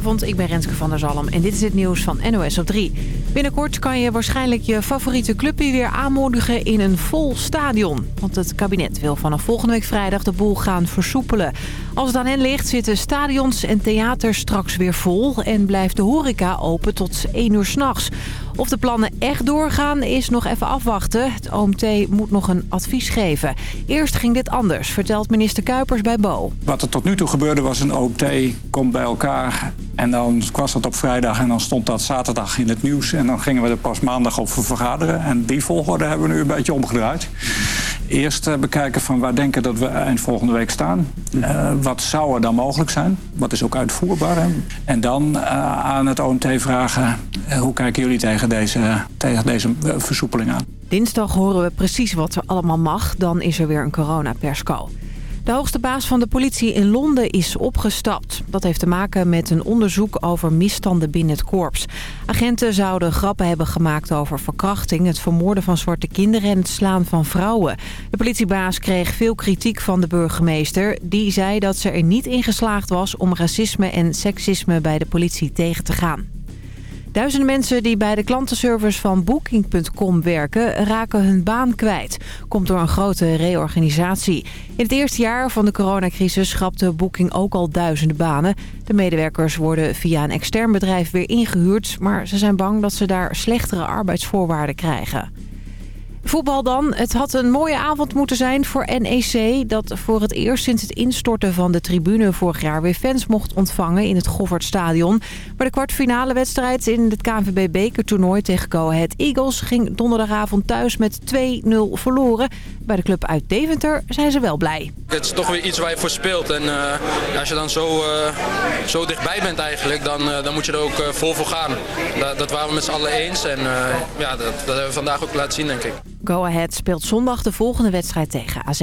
Goedenavond, ik ben Renske van der Zalm en dit is het nieuws van NOS op 3. Binnenkort kan je waarschijnlijk je favoriete clubje weer aanmoedigen in een vol stadion. Want het kabinet wil vanaf volgende week vrijdag de boel gaan versoepelen. Als het aan hen ligt zitten stadions en theaters straks weer vol... en blijft de horeca open tot 1 uur s'nachts. Of de plannen echt doorgaan is nog even afwachten. Het OMT moet nog een advies geven. Eerst ging dit anders, vertelt minister Kuipers bij Bo. Wat er tot nu toe gebeurde was een OMT komt bij elkaar... en dan was dat op vrijdag en dan stond dat zaterdag in het nieuws... en dan gingen we er pas maandag over vergaderen. En die volgorde hebben we nu een beetje omgedraaid. Eerst eh, bekijken van waar denken dat we eind volgende week staan. Uh, wat zou er dan mogelijk zijn? Wat is ook uitvoerbaar? En dan uh, aan het OMT vragen... hoe kijken jullie tegen deze, tegen deze versoepeling aan? Dinsdag horen we precies wat er allemaal mag. Dan is er weer een coronapersco. De hoogste baas van de politie in Londen is opgestapt. Dat heeft te maken met een onderzoek over misstanden binnen het korps. Agenten zouden grappen hebben gemaakt over verkrachting... het vermoorden van zwarte kinderen en het slaan van vrouwen. De politiebaas kreeg veel kritiek van de burgemeester. Die zei dat ze er niet in geslaagd was om racisme en seksisme bij de politie tegen te gaan. Duizenden mensen die bij de klantenservice van Booking.com werken raken hun baan kwijt. Komt door een grote reorganisatie. In het eerste jaar van de coronacrisis schrapte Booking ook al duizenden banen. De medewerkers worden via een extern bedrijf weer ingehuurd... maar ze zijn bang dat ze daar slechtere arbeidsvoorwaarden krijgen. Voetbal dan. Het had een mooie avond moeten zijn voor NEC... dat voor het eerst sinds het instorten van de tribune vorig jaar... weer fans mocht ontvangen in het Goffertstadion. Maar de kwartfinale wedstrijd in het KNVB-bekertoernooi tegen Go Ahead Eagles... ging donderdagavond thuis met 2-0 verloren. Bij de club uit Deventer zijn ze wel blij. Het is toch weer iets waar je voor speelt. En uh, als je dan zo, uh, zo dichtbij bent eigenlijk, dan, uh, dan moet je er ook vol voor gaan. Dat, dat waren we met z'n allen eens. En ja, dat hebben we vandaag ook laten zien, denk ik. Go Ahead speelt zondag de volgende wedstrijd tegen AZ.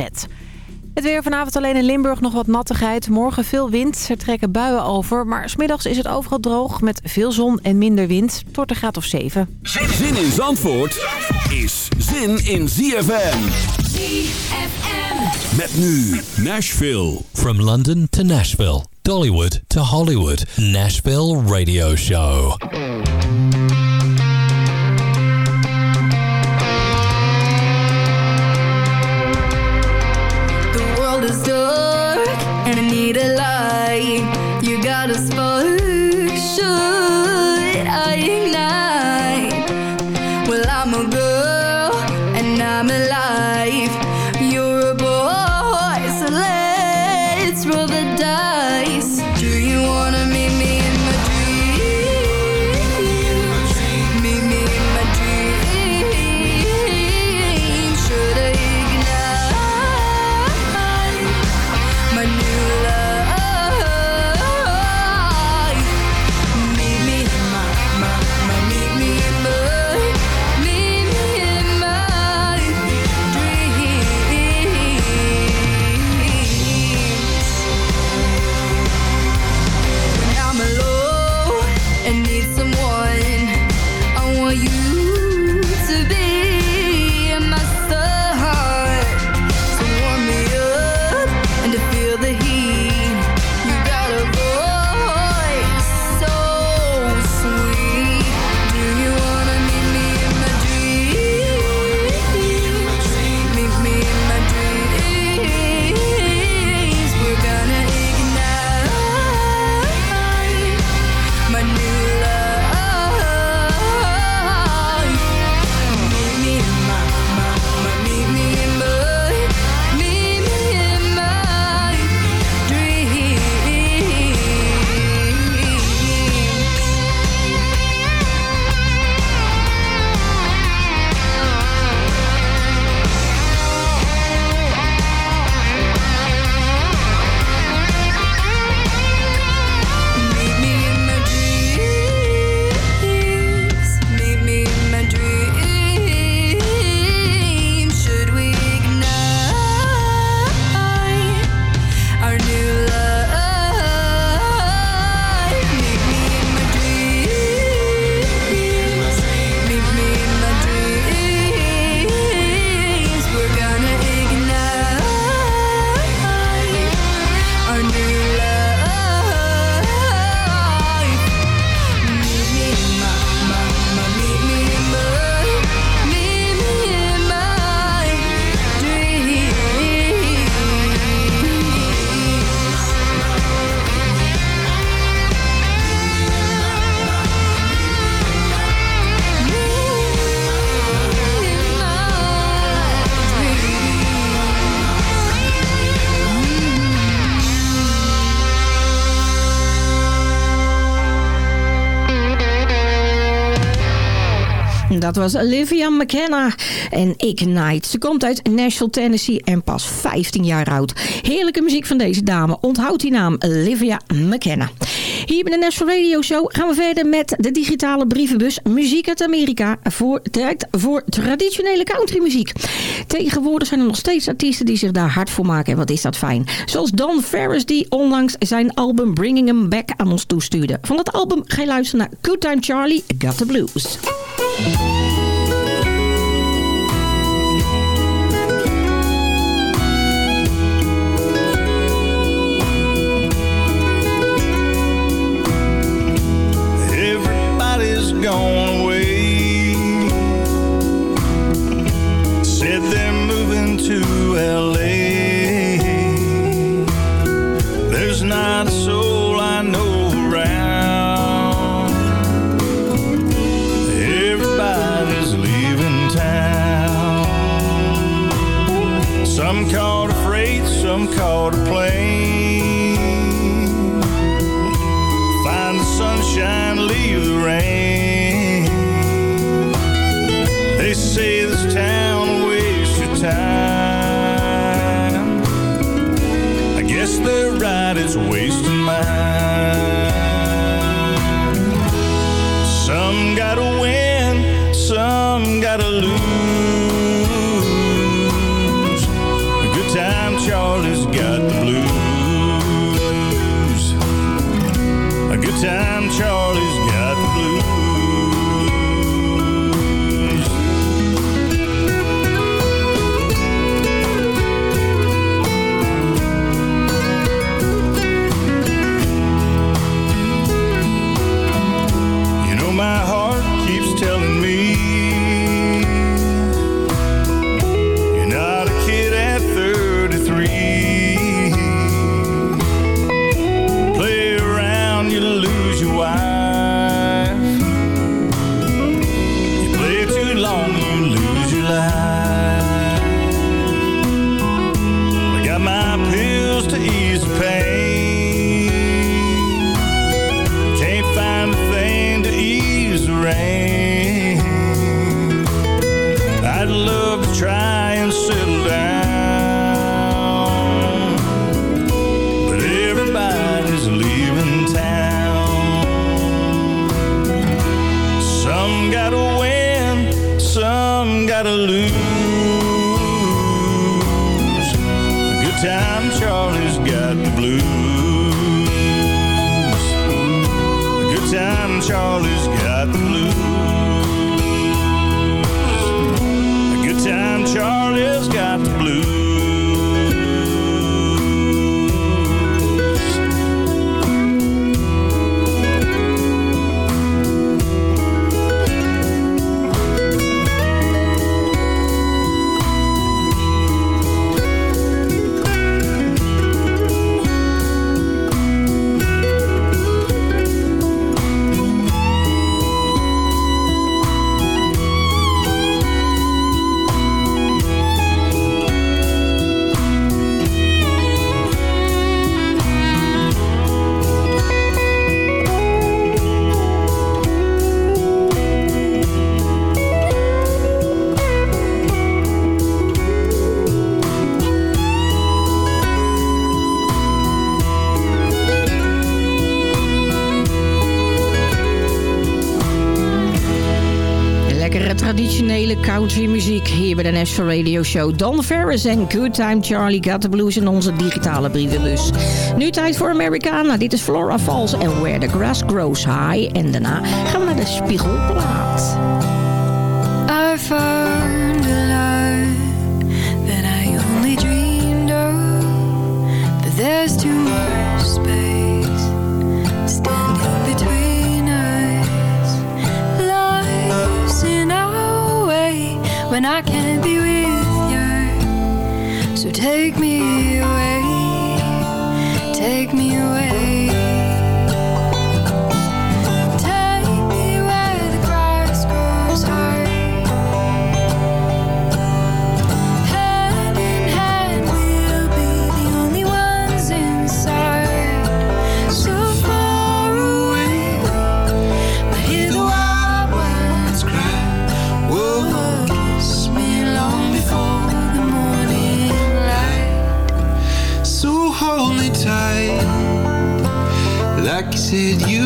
Het weer vanavond alleen in Limburg nog wat nattigheid. Morgen veel wind, er trekken buien over. Maar smiddags is het overal droog met veel zon en minder wind. Tot een graad of 7. Zin in Zandvoort is zin in ZFM. ZFM. Met nu Nashville. From London to Nashville. Dollywood to Hollywood. Nashville Radio Show. You got was Olivia McKenna en Ignite. Ze komt uit Nashville, Tennessee en pas 15 jaar oud. Heerlijke muziek van deze dame. Onthoud die naam, Olivia McKenna. Hier bij de Nashville Radio Show gaan we verder met de digitale brievenbus Muziek uit Amerika. Voor, voor traditionele countrymuziek. Tegenwoordig zijn er nog steeds artiesten die zich daar hard voor maken. En wat is dat fijn. Zoals Don Ferris die onlangs zijn album Bringing Him Back aan ons toestuurde. Van dat album ga je luisteren naar Good Time Charlie, Got the Blues. Traditionele country muziek hier bij de National Radio Show. Don Ferris en Good Time Charlie Got the Blues in onze digitale brievenbus. Nu tijd voor Americana. Dit is Flora Falls en Where the Grass Grows High. En daarna gaan we naar de Spiegelplaat. I that I only dreamed of, there's when I can't be with you. So take me away, take me away. said you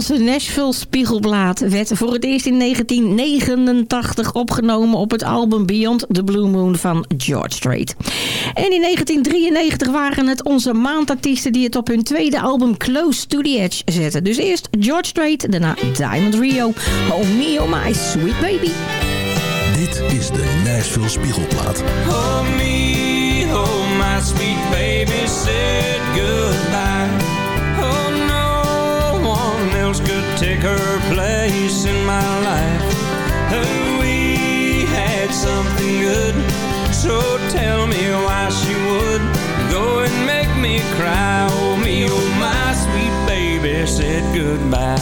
onze Nashville Spiegelblad werd voor het eerst in 1989 opgenomen op het album Beyond the Blue Moon van George Strait. En in 1993 waren het onze maandartiesten die het op hun tweede album Close to the Edge zetten. Dus eerst George Strait, daarna Diamond Rio. Oh me, oh my sweet baby. Dit is de Nashville Spiegelplaat. Oh me, oh my sweet baby, said good. take her place in my life. We had something good, so tell me why she would go and make me cry. Oh me, oh my sweet baby said goodbye.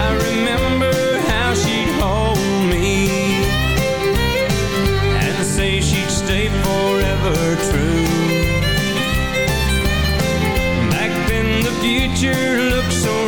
I remember how she'd hold me and say she'd stay forever true. Back then the future looked so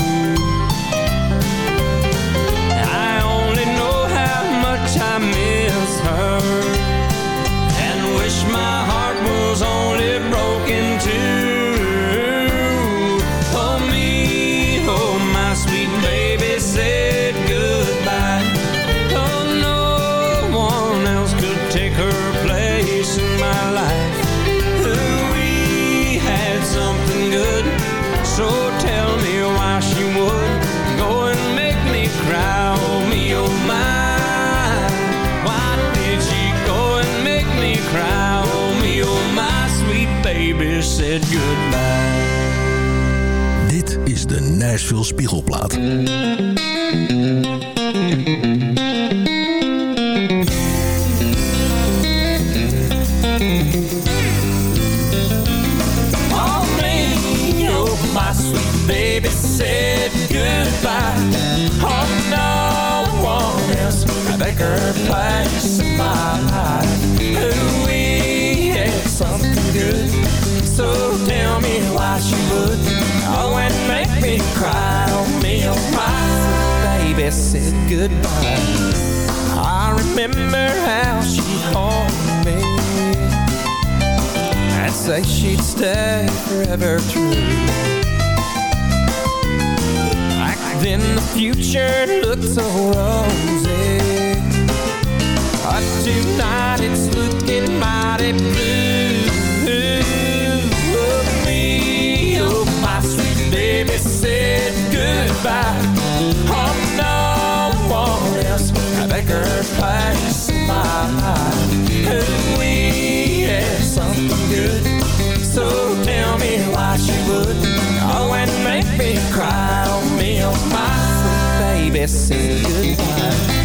say goodbye.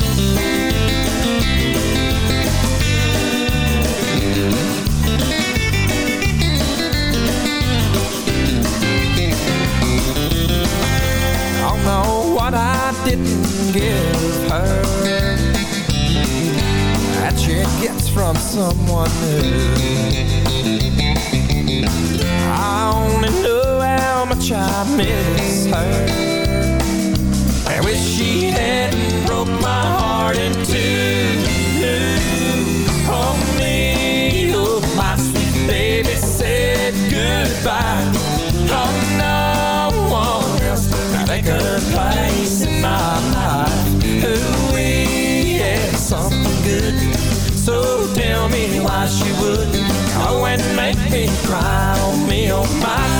know what I didn't give her That she gets from someone new I only know how much I miss her wish she hadn't broke my heart in two. Oh me, oh my sweet baby said goodbye. Oh no one else could take her place in my life. Ooh, we had something good. So tell me why she wouldn't go and make me cry. Oh me, oh my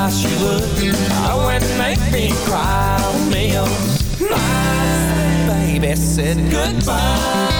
how she would I went and make me cry on. My baby said goodbye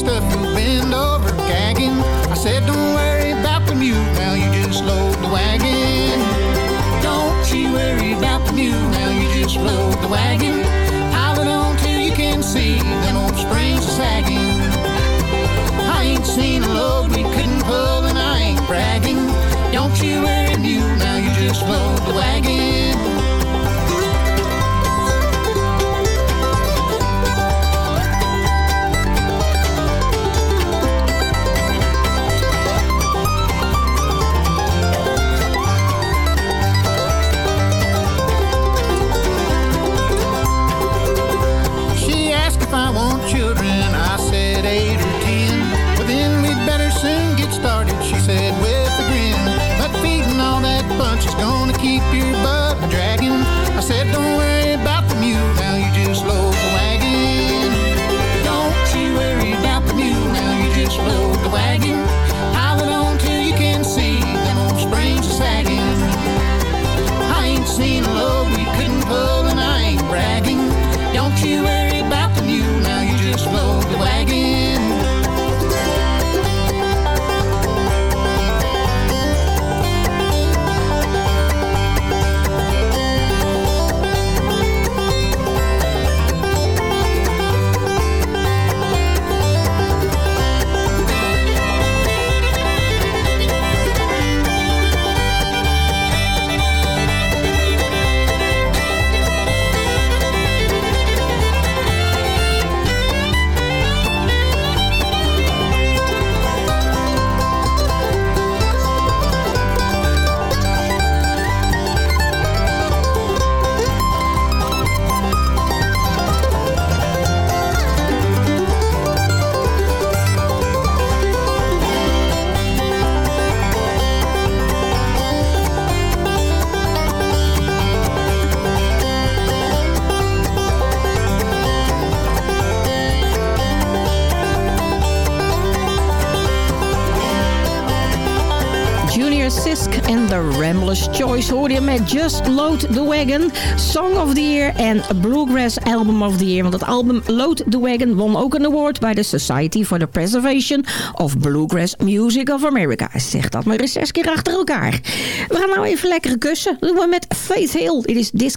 Stuff stuffing, bend over, gagging. I said, don't worry about the mule, now you just load the wagon. Don't you worry about the mule, now you just load the wagon. Sisk en The Ramblers Choice hoorde je met Just Load the Wagon, Song of the Year en Bluegrass Album of the Year. Want het album Load the Wagon won ook een award bij de Society for the Preservation of Bluegrass Music of America. Zeg dat maar eens zes keer achter elkaar. We gaan nou even lekker kussen. Dat doen we met Faith Hill. It is This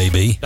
Baby.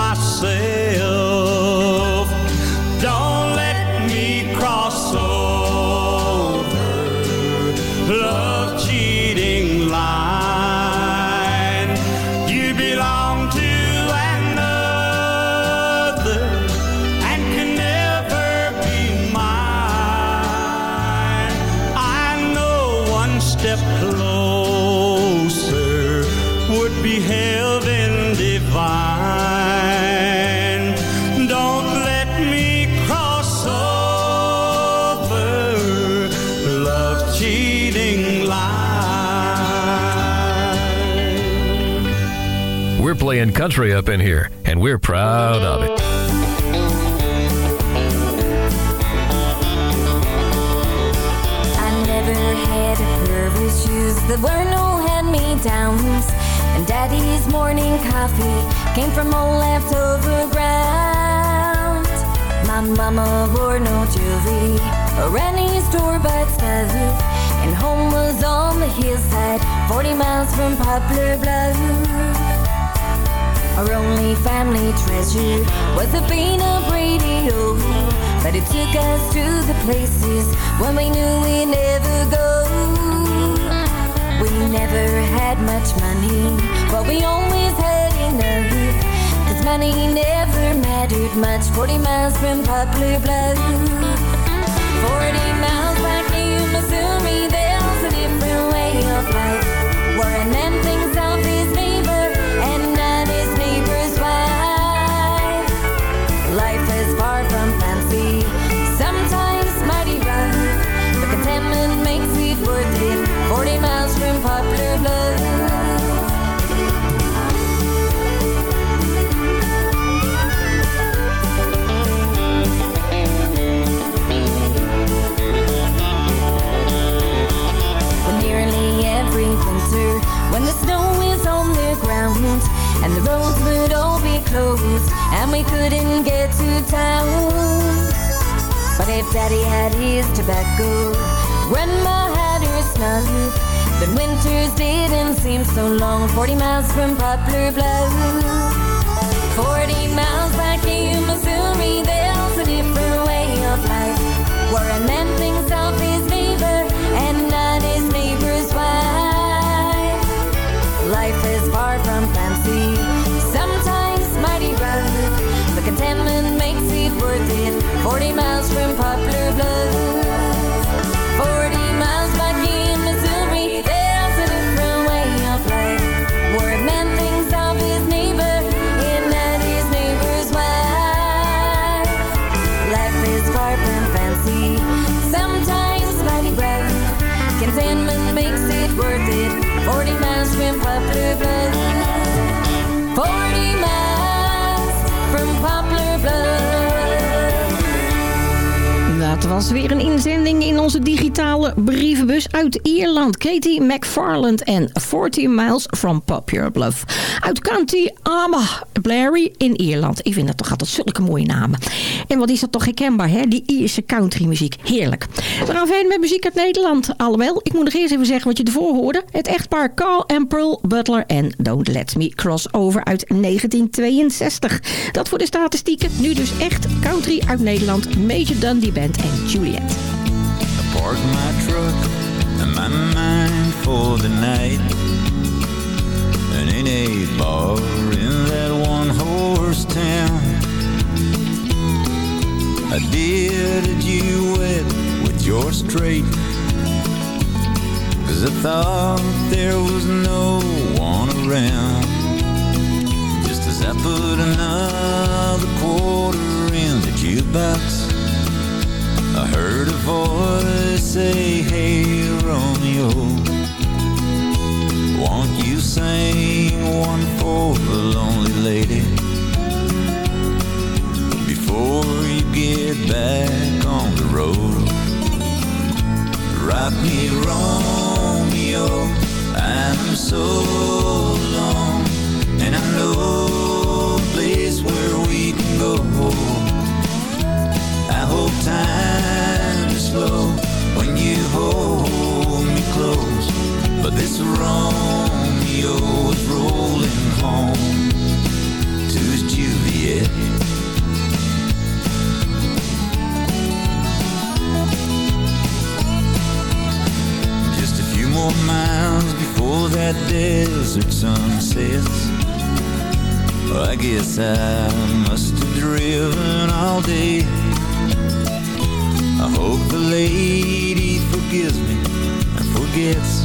Myself. Country up in here, and we're proud of it. I never had a pair of shoes. There were no hand-me-downs. And Daddy's morning coffee came from old leftover ground. My mama wore no jewelry or any store-bought stuff. And home was on the hillside, 40 miles from Poplar Bluff. Our only family treasure was a Bina radio. But it took us to the places when we knew we'd never go. We never had much money, but we always had enough. Cause money never mattered much. 40 miles from Poplar Bluff. 40 miles back in Missouri, there's a different way of life. Where a man thinks couldn't get to town. But if Daddy had his tobacco, Grandma had her snuff, then winters didn't seem so long. 40 miles from Poplar Bluff. 40 miles back in Missouri, there's a different way of life. Where a man thinks of his neighbor and not his neighbor's wife. Life is far 40 miles from Poplar Bluff. Was weer een inzending in onze digitale brievenbus uit Ierland. Katie McFarland en 14 Miles from Popular Bluff. Uit County Armagh in Ierland. Ik vind dat toch altijd zulke mooie namen. En wat is dat toch herkenbaar, hè? Die Ierse countrymuziek. Heerlijk. We gaan verder met muziek uit Nederland. Alhoewel, ik moet nog eerst even zeggen wat je ervoor hoorde. Het echtpaar Carl en Pearl Butler en Don't Let Me Cross Over uit 1962. Dat voor de statistieken. Nu dus echt country uit Nederland. Major Dundee Band Juliet. I park my truck and my mind for the night. And in a bar in that one horse town. I did a duet with your straight. Cause I thought there was no one around. Just as I put another quarter in the jukebox. I heard a voice say, Hey Romeo, won't you sing one for the lonely lady? Before you get back on the road, rock me Romeo, I'm so alone, and I know a place where we can go. Hope time is slow when you hold me close. But this Romeo is rolling home to his Juliet. Just a few more miles before that desert sun sets. I guess I must have driven all day. I hope the lady forgives me and forgets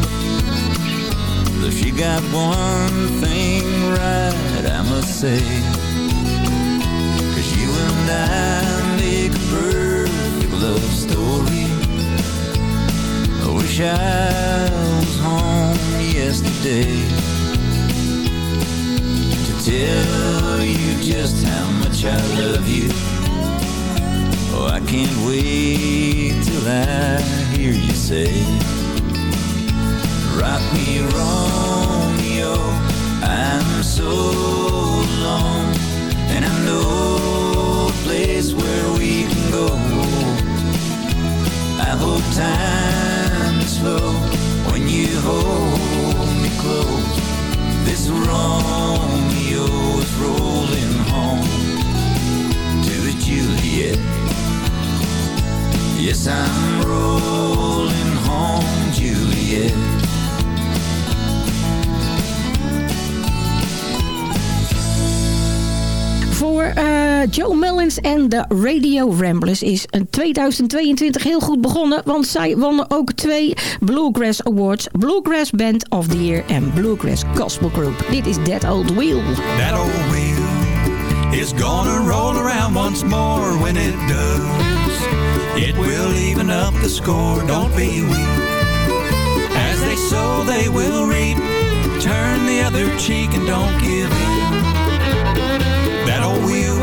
that she got one thing right, I must say. Cause you and I make a perfect love story. I wish I was home yesterday to tell you just how much I love you. Oh, I can't wait till I hear you say, Rock me, Romeo. I'm so alone, and I know a place where we can go. I hope time is slow when you hold me close. This Romeo is rolling home to the Juliet. Yes, I'm rolling home, Juliet. Voor eh, Joe Mullins en de Radio Ramblers is een 2022 heel goed begonnen. Want zij wonnen ook twee Bluegrass Awards. Bluegrass Band of the Year en Bluegrass Gospel Group. Dit is That Old Wheel. That old wheel is gonna roll around once more when it does. It will even up the score, don't be weak. As they sow, they will reap. Turn the other cheek and don't give in. That old wheel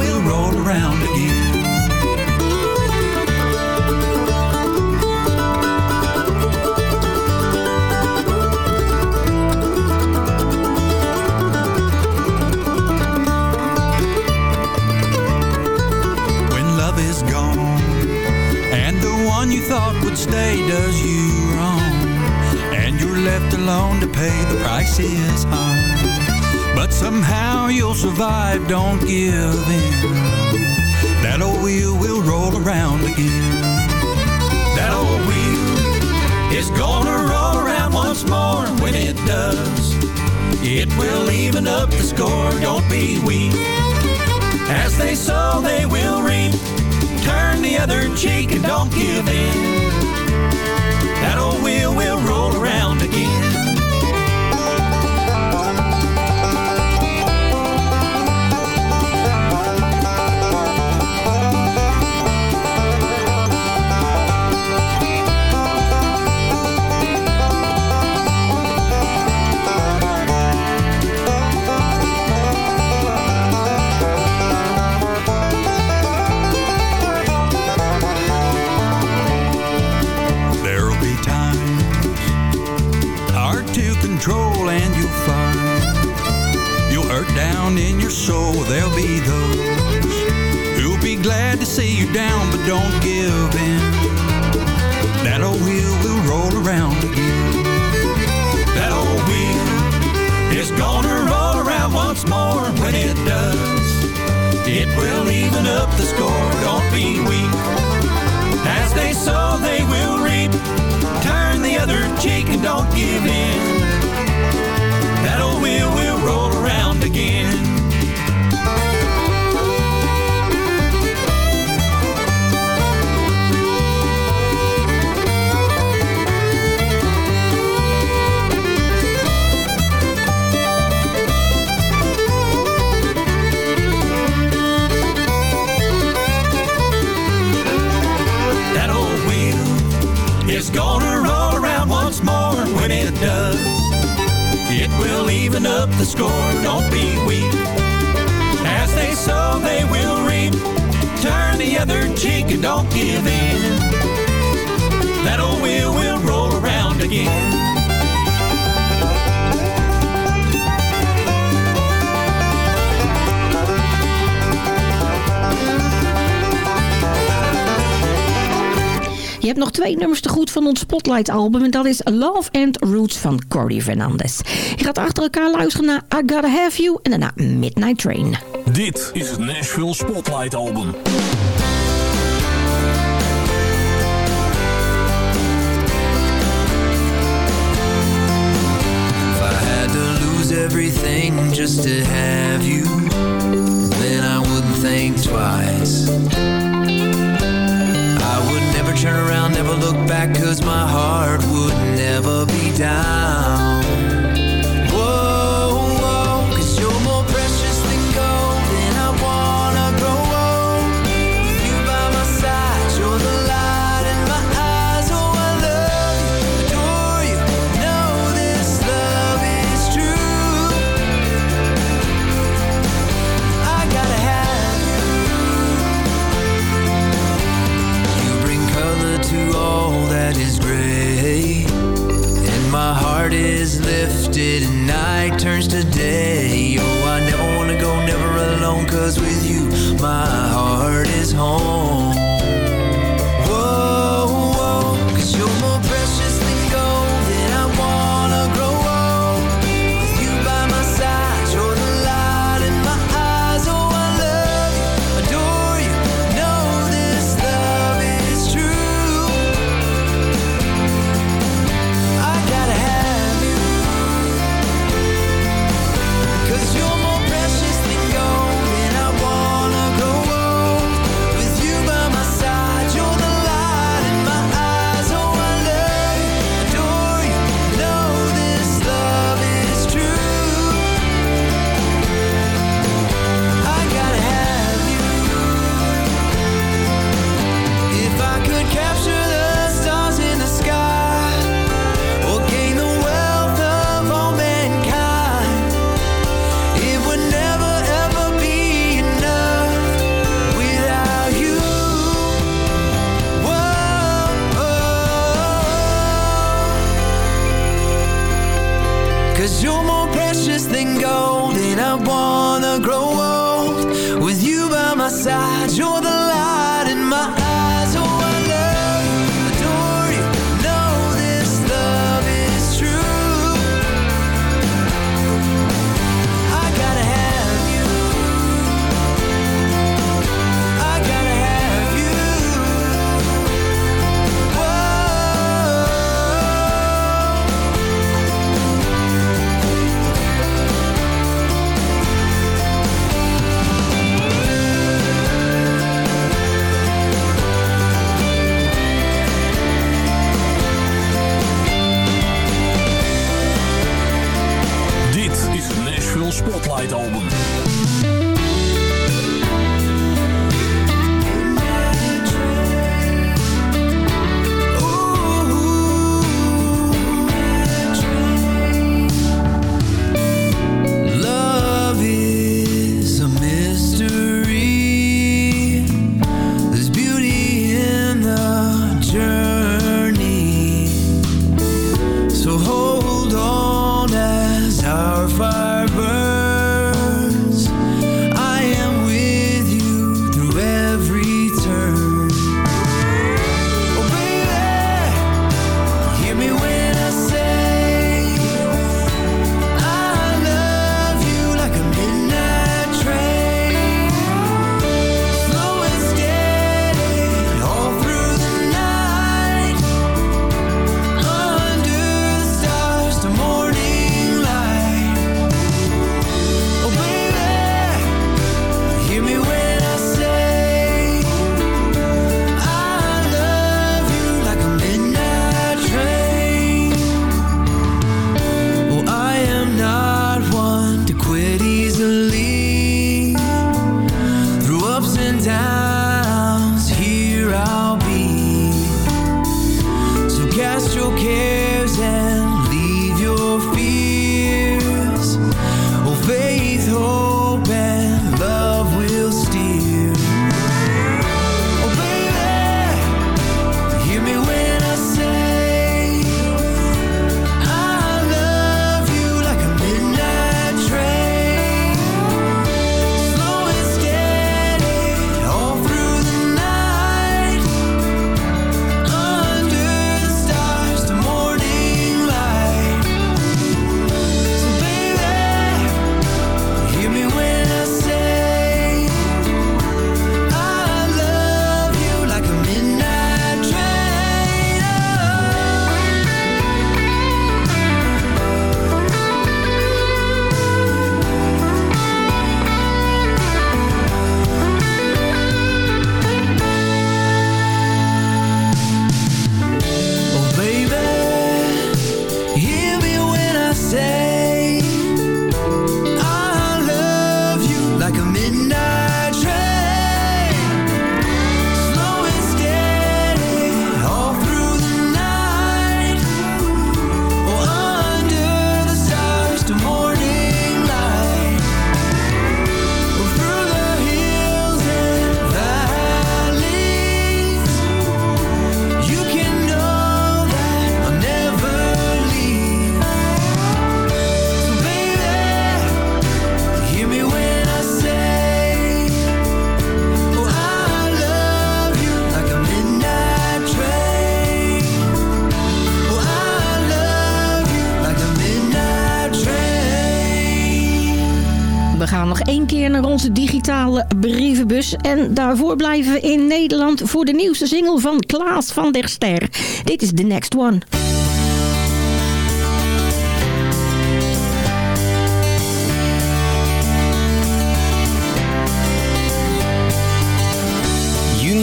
stay does you wrong, and you're left alone to pay the price is high. But somehow you'll survive, don't give in. That old wheel will roll around again. That old wheel is gonna roll around once more when it does. It will even up the score, don't be weak. As they sow, they will reap. Turn the other cheek and don't give in. That old wheel will roll around down in your soul. There'll be those who'll be glad to see you down, but don't give in. That old wheel will roll around again. That old wheel is gonna roll around once more when it does. It will even up the score, don't be weak. As they sow, they will reap. Turn the other cheek and don't give in. That old wheel will roll around again. That old wheel is gonna roll the score, don't be weak. As they sow, they will reap. Turn the other cheek and don't give in. That old wheel will roll around again. hebt nog twee nummers te goed van ons Spotlight album. En dat is Love and Roots van Cory Fernandez. Je gaat achter elkaar luisteren naar I Gotta Have You en daarna Midnight Train. Dit is het Nashville Spotlight album. everything just to have you Then I think twice turn around, never look back, cause my heart would never be down. night turns to day. Oh, I never wanna go, never alone Cause with you, my heart is home. Brievenbus. En daarvoor blijven we in Nederland voor de nieuwste single van Klaas van der Ster. Dit is The Next One.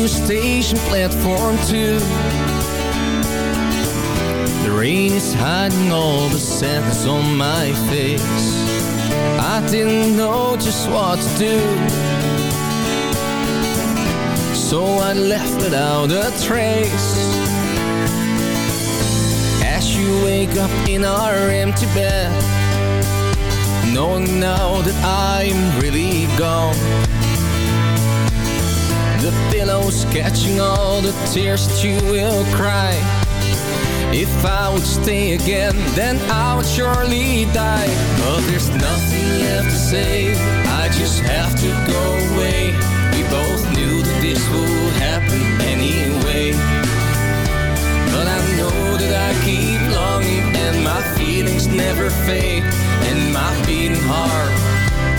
Station Platform 2 The rain is hiding all the sadness on my face I didn't know just what to do So I left without a trace. As you wake up in our empty bed Knowing now that I'm really gone. The pillow's catching all the tears that you will cry. If I would stay again, then I would surely die. But there's nothing left to say, I just have to go away. We both knew this would happen anyway. But I know that I keep longing and my feelings never fade. And my beating heart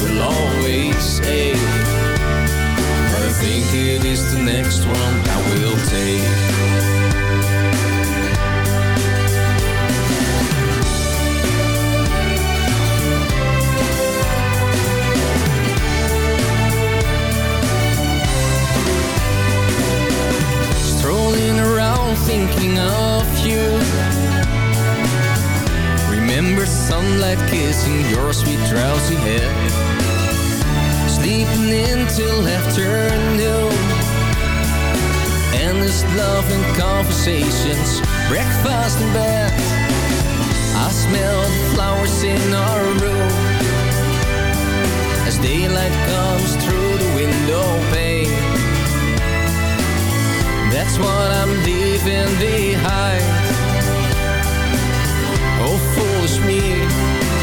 will always ache I think it is the next one I will take Strolling around thinking of you. Remember sunlight kissing your sweet drowsy head. Sleeping until afternoon Endless love and conversations Breakfast in bed. I smell flowers in our room. As daylight comes through the window pane That's what I'm leaving behind. Oh foolish me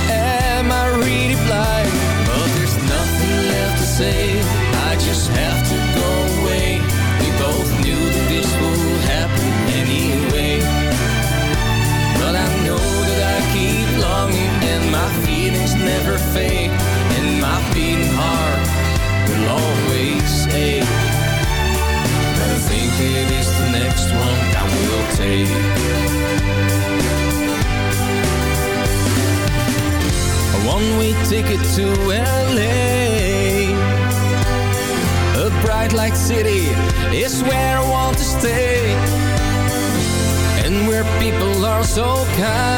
Am I really blind? But there's nothing left to say. I just have to go away. We both knew that this would happen anyway. But I know that I keep longing And my feelings never fade. And my beating heart will always 都看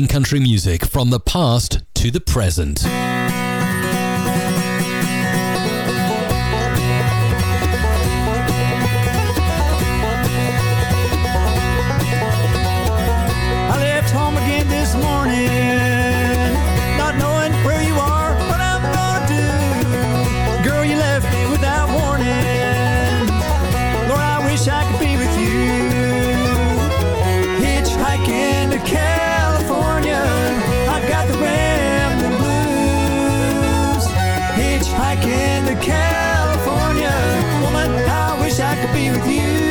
country music from the past to the present. Be with you.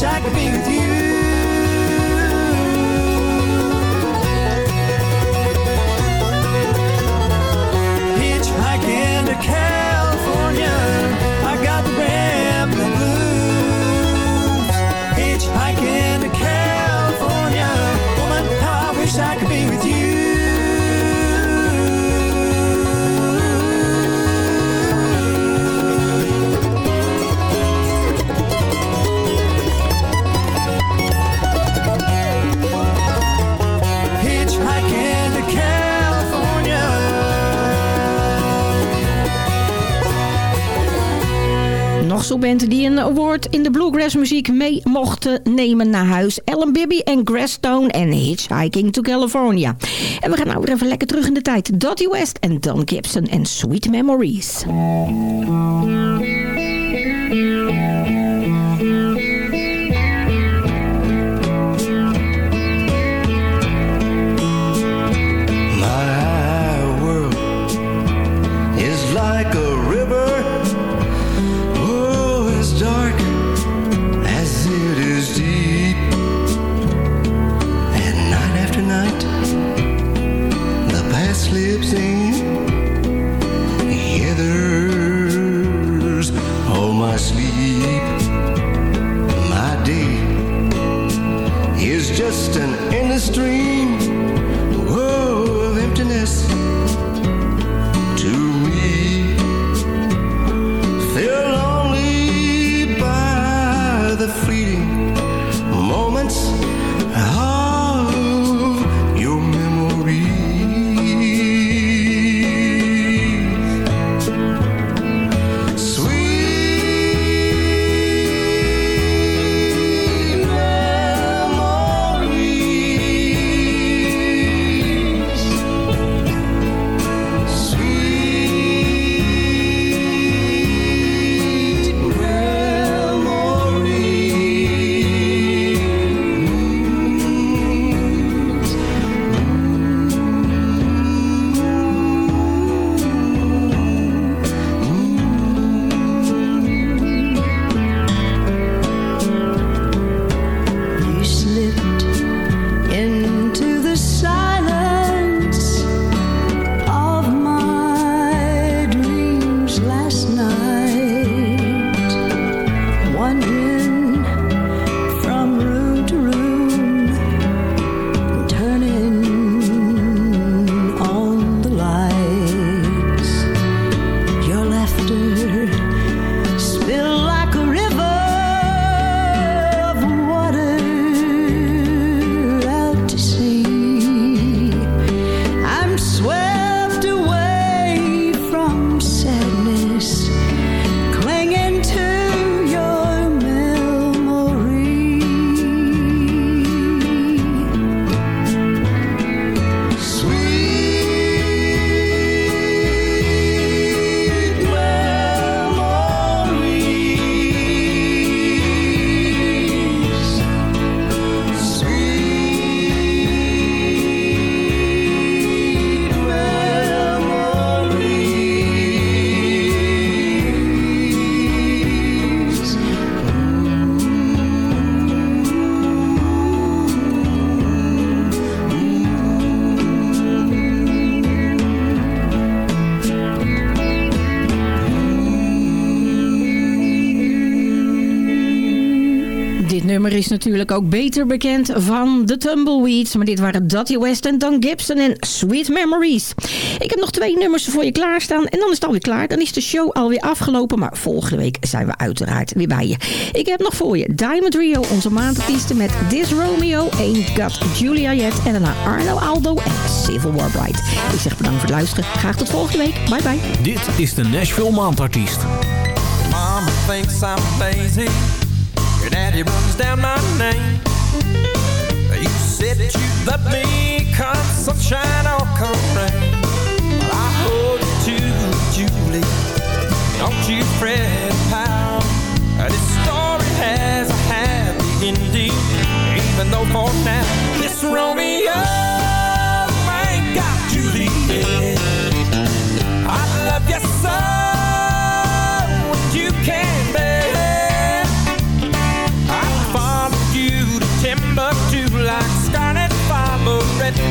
wish I could be with you. Newcastle die een award in de bluegrass muziek mee mochten nemen naar huis. Ellen Bibby en Grassstone en Hitchhiking to California. En we gaan nou weer even lekker terug in de tijd. Dottie West en Don Gibson en Sweet Memories. Is natuurlijk ook beter bekend van de Tumbleweeds. Maar dit waren Dottie West en Don Gibson en Sweet Memories. Ik heb nog twee nummers voor je klaarstaan. En dan is het alweer klaar. Dan is de show alweer afgelopen. Maar volgende week zijn we uiteraard weer bij je. Ik heb nog voor je Diamond Rio, onze maandartiesten met This Romeo, Ain't Got Julia Yet. En daarna Arno Aldo en Civil War Bride. Ik zeg bedankt voor het luisteren. Graag tot volgende week. Bye bye. Dit is de Nashville Maandartiest. Mama thinks I'm lazy. Daddy runs down my name. You said that you'd love me come sunshine or come rain. But I hold you to Julie. Don't you fret, pal. This story has a happy ending. Even though for now, this Romeo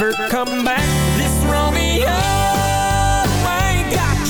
never come back. This Romeo ain't got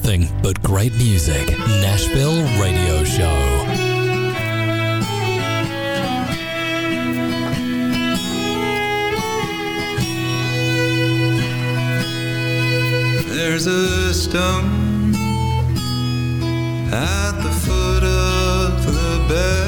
Nothing but great music. Nashville Radio Show. There's a stone at the foot of the bed